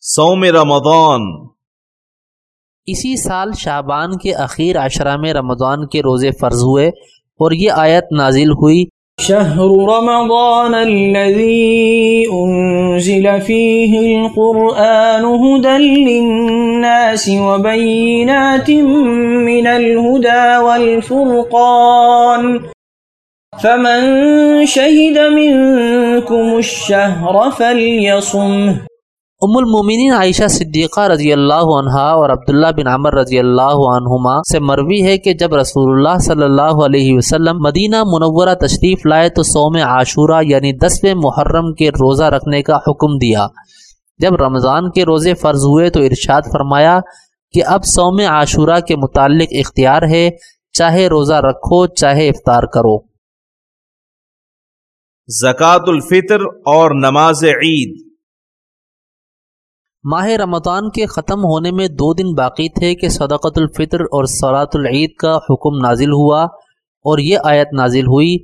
صوم رمضان۔ اسی سال شعبان کے اخیر عشرہ میں رمضان کے روزے فرض ہوئے اور یہ آیت نازل ہوئی۔ شهر رمضان الذي أنزل فيه القرآن هدى للناس وبينات من الهدى والفرقان۔ فمن شهد منكم الشهر فليصمه۔ ام المومنین عائشہ صدیقہ رضی اللہ عنہا اور عبداللہ بن عمر رضی اللہ عنہما سے مروی ہے کہ جب رسول اللہ صلی اللہ علیہ وسلم مدینہ منورہ تشریف لائے تو سوم عاشورہ یعنی دسویں محرم کے روزہ رکھنے کا حکم دیا۔ جب رمضان کے روزے فرض ہوئے تو ارشاد فرمایا کہ اب سوم عاشورہ کے متعلق اختیار ہے، چاہے روزہ رکھو، چاہے افطار کرو۔ زکوٰۃ الفطر اور نماز عید۔ ماہ رمضان کے ختم ہونے میں دو دن باقی تھے کہ صدقۃ الفطر اور سلاۃ العید کا حکم نازل ہوا اور یہ آیت نازل ہوئی۔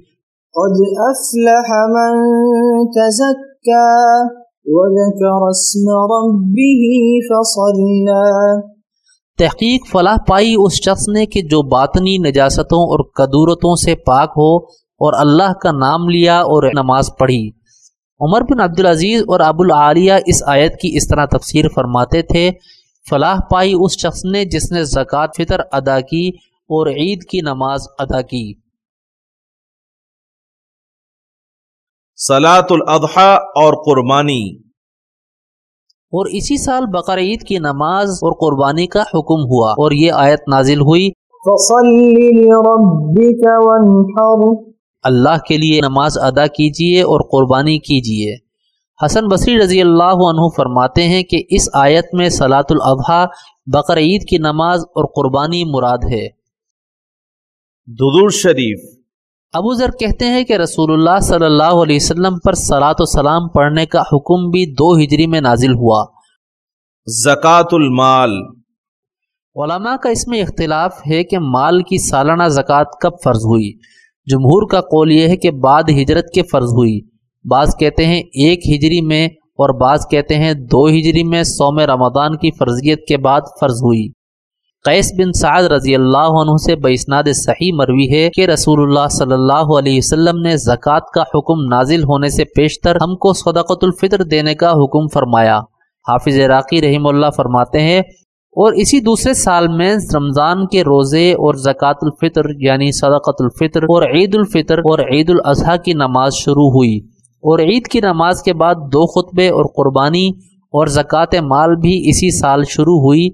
قد افلح من وذكر اسم ربه تحقیق فلاح پائی اس شخص نے کہ جو باطنی نجاستوں اور قدورتوں سے پاک ہو اور اللہ کا نام لیا اور نماز پڑھی۔ عمر بن عبدالعزیز اور ابو العالیہ اس آیت کی اس طرح تفسیر فرماتے تھے فلاح پائی اس شخص نے جس نے زکوٰۃ فطر ادا کی اور عید کی نماز ادا کی۔ سلاۃ الاضحیٰ اور قربانی۔ اور اسی سال بقر عید کی نماز اور قربانی کا حکم ہوا اور یہ آیت نازل ہوئی۔ اللہ کے لیے نماز ادا کیجیے اور قربانی کیجیے حسن بصری رضی اللہ عنہ فرماتے ہیں کہ اس آیت میں سلاۃ الاضحیٰ بقر عید کی نماز اور قربانی مراد ہے۔ ددور شریف۔ ابو ذر کہتے ہیں کہ رسول اللہ صلی اللہ علیہ وسلم پر سلاۃ و سلام پڑھنے کا حکم بھی دو ہجری میں نازل ہوا۔ زکوٰۃ المال علماء کا اس میں اختلاف ہے کہ مال کی سالانہ زکوٰۃ کب فرض ہوئی۔ جمہور کا قول یہ ہے کہ بعد ہجرت کے فرض ہوئی۔ بعض کہتے ہیں ایک ہجری میں اور بعض کہتے ہیں دو ہجری میں سوم رمضان کی فرضیت کے بعد فرض ہوئی۔ قیس بن سعد رضی اللہ عنہ سے بسناد صحیح مروی ہے کہ رسول اللہ صلی اللہ علیہ وسلم نے زکوٰۃ کا حکم نازل ہونے سے پیشتر ہم کو صدقۃ الفطر دینے کا حکم فرمایا۔ حافظ عراقی رحم اللہ فرماتے ہیں اور اسی دوسرے سال میں رمضان کے روزے اور زکوٰۃ الفطر یعنی صدقۃ الفطر اور عید الفطر اور عید الاضحیٰ کی نماز شروع ہوئی اور عید کی نماز کے بعد دو خطبے اور قربانی اور زکوٰۃ مال بھی اسی سال شروع ہوئی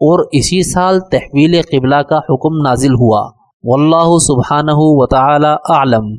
اور اسی سال تحویل قبلہ کا حکم نازل ہوا۔ واللہ سبحانہ و تعالی اعلم۔